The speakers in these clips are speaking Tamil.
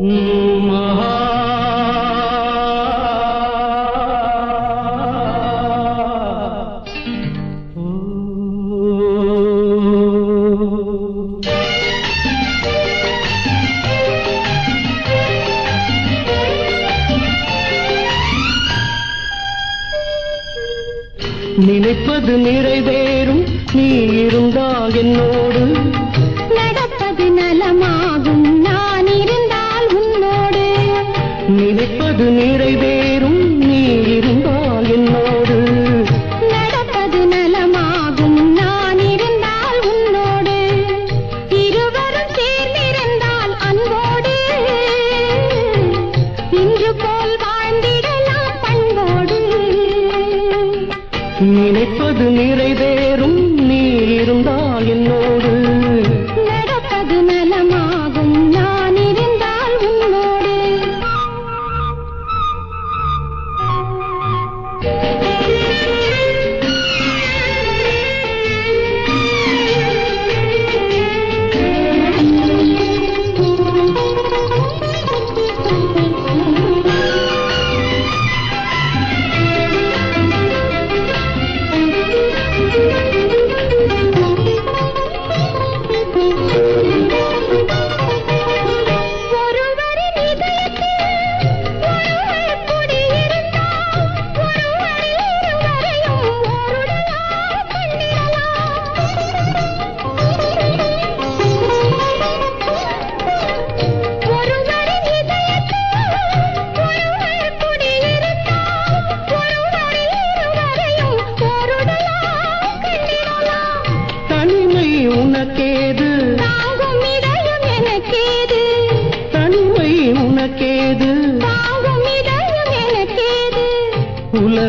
நினைப்பது நிறைவேறும் நீ இருந்தா என்னோடு. நினைப்பது நிறைவேறும். நீ இருந்தால்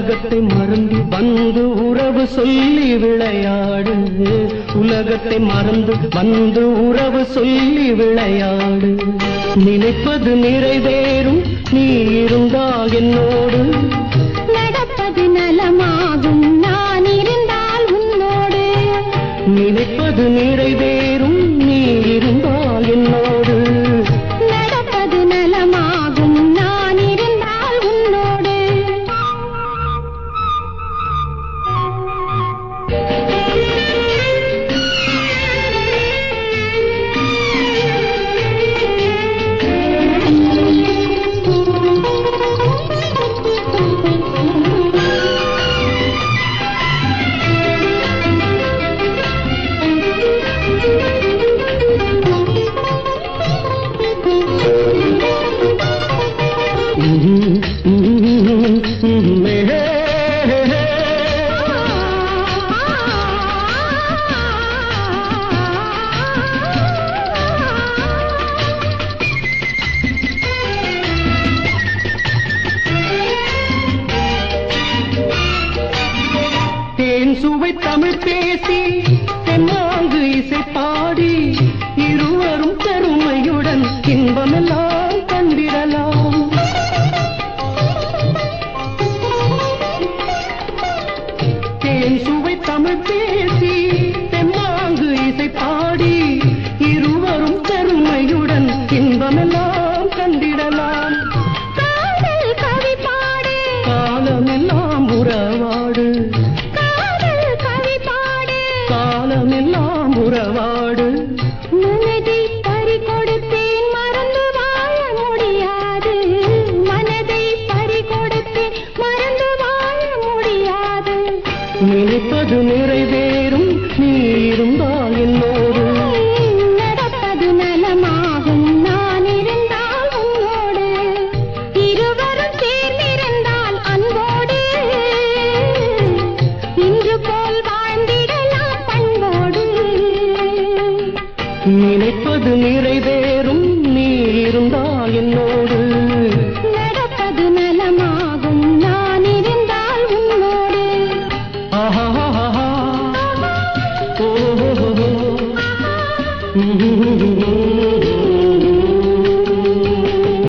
உலகத்தை மறந்து வந்து உறவு சொல்லி விளையாடு உலகத்தை மறந்து வந்து உறவு சொல்லி விளையாடு. நினைப்பது நிறைவேறும் நீ இருந்தால் என்னோடு. நடப்பது நலமாகும் நான் இருந்தால் உன்னோடு. நினைப்பது நிறைவேறும் தேன் தமிழ் பேசி தென்னாங்கு இசை பாடி இருவரும் பெருமையுடன் இன்பமெல்லாம் கண்டிடலாம். தேன் சுவை தமிழ் பேசி நினைப்பது நிறைவேறும் நீ இருந்தால் என்னோடு. நடப்பது நலமாகும் நான் இருந்தால் உன்னோடு. இருவரும் சேர்ந்திருந்தால் அன்போடு. இன்று போல் வாழ்ந்திடலாம் பண்போடு. நினைப்பது நிறைவேறும் நீ இருந்தால் என்னோடு.